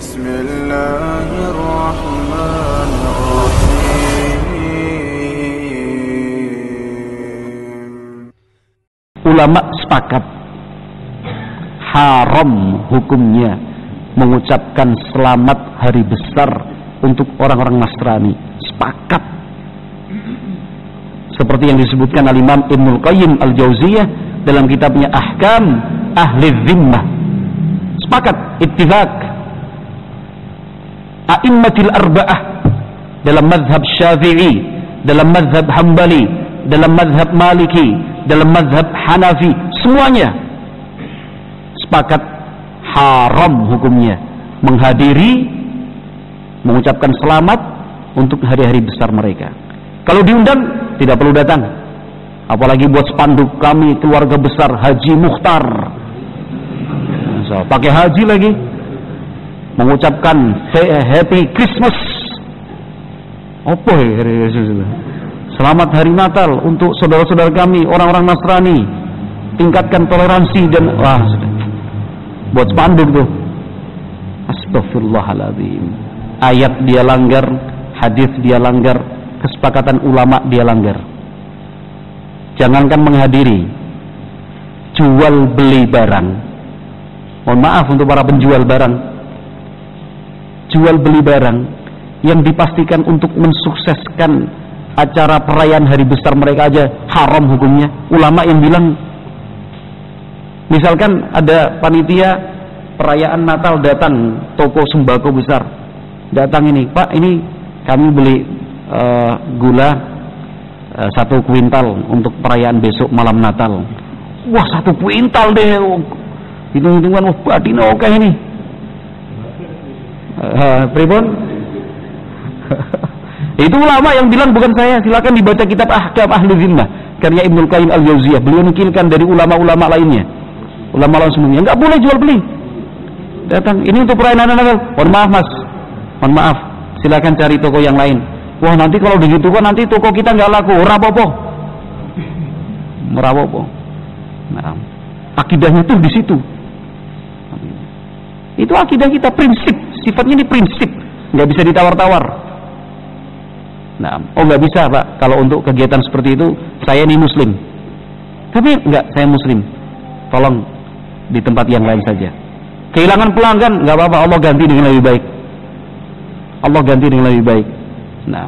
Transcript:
بسم الله الرحمن الرحيم ulama sepakat haram hukumnya mengucapkan selamat hari besar untuk orang-orang Nasrani sepakat seperti yang disebutkan al Imam Ibnul Qayyim Al Jauziyah dalam kitabnya Ahkam Ahli Zimmah sepakat ittifaq a'immatil arba'ah dalam mazhab Syafi'i dalam mazhab Hambali dalam mazhab Maliki dalam mazhab Hanafi semuanya sepakat haram hukumnya. Menghadiri mengucapkan selamat untuk hari-hari besar mereka. Kalau diundang tidak perlu datang. Apalagi buat spanduk kami keluarga besar Haji Mukhtar. So, pakai haji lagi mengucapkan happy Christmas. Apa ya selamat hari Natal untuk saudara-saudara kami orang-orang Nasrani. Tingkatkan toleransi dan wah buat spanduk tuh. Astagfirullahaladzim ayat dia langgar hadis dia langgar kesepakatan ulama dia langgar. Jangankan menghadiri jual beli barang. Mohon maaf untuk para penjual barang jual beli barang yang dipastikan untuk mensukseskan acara perayaan hari besar mereka aja haram hukumnya. Ulama yang bilang misalkan ada panitia perayaan Natal datang toko sembako besar datang ini Pak ini kami beli uh, gula uh, satu kuintal untuk perayaan besok malam Natal. Wah satu kuintal deh. Hitung-hitungan wah badina oke ini uh, pribon itu ulama yang bilang bukan saya. Silakan dibaca kitab ahkam ahli zimmah karya Ibnul Qayyim al-Jauziyah. Beliau nukilkan dari ulama-ulama lainnya. Ulama-ulama sebelumnya nggak boleh jual beli. Datang. Ini untuk perayaan Natal mohon maaf mas. Mohon maaf. Silakan cari toko yang lain. Wah nanti kalau begitu kan nanti toko kita nggak laku. Rapopo merapopo nah akidahnya tuh di situ. Itu akidah kita prinsip sifatnya ini prinsip. Nggak bisa ditawar-tawar. Nah oh nggak bisa pak. Kalau untuk kegiatan seperti itu saya ini muslim. Tapi nggak saya muslim. Tolong di tempat yang lain saja. Kehilangan pelanggan nggak apa-apa. Allah ganti dengan lebih baik. Allah ganti dengan lebih baik. Nah